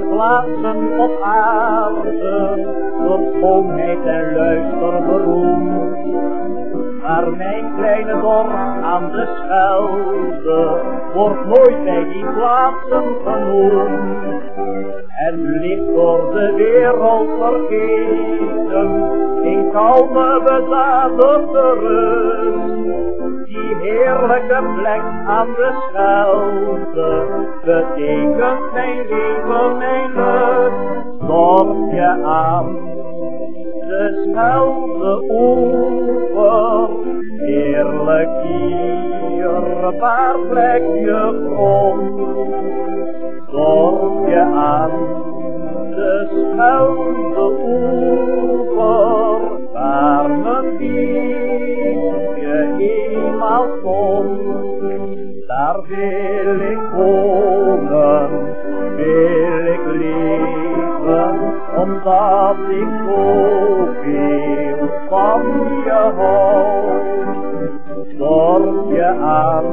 plaatsen op aarde, door schoonheid en luister beroemd. Maar mijn kleine dorp aan de Schelde wordt nooit bij die plaatsen genoemd. En ligt door de wereld vergeten, in kalme bezadigde rust heerlijke plek aan de Schelde betekent mijn leven, mijn lust. Dorpje aan de Schelde oever, heerlijk dierbaar plekje grond. Daar wil ik wonen, wil ik leven, omdat ik zoveel van je hou. Dorpje aan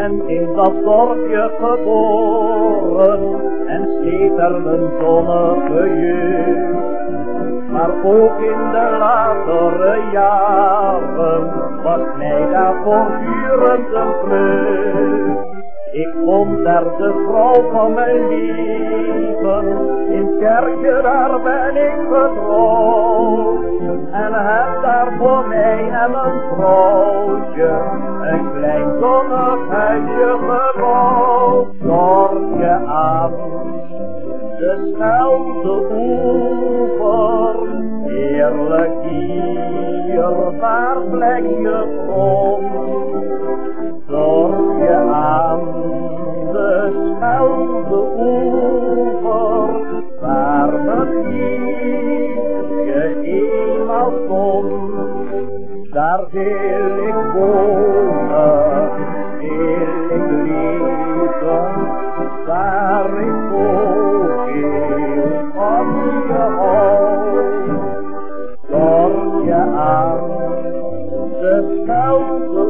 ben in dat dorpje geboren en steeds er een zonnige jeugd. Maar ook in de latere jaren was mij daar voortdurend een vreugd. Ik vond daar de vrouw van mijn leven, in kerkje daar ben ik getrouwd. En heb daar voor mij en een een klein zonnig huisje gebouwd. Dorpje aan de Schelde oever, heerlijk dierbaar plekje grond. Dorpje Daar wil ik wonen, wil ik leven, daar ik ook op je. Door je aan de schuil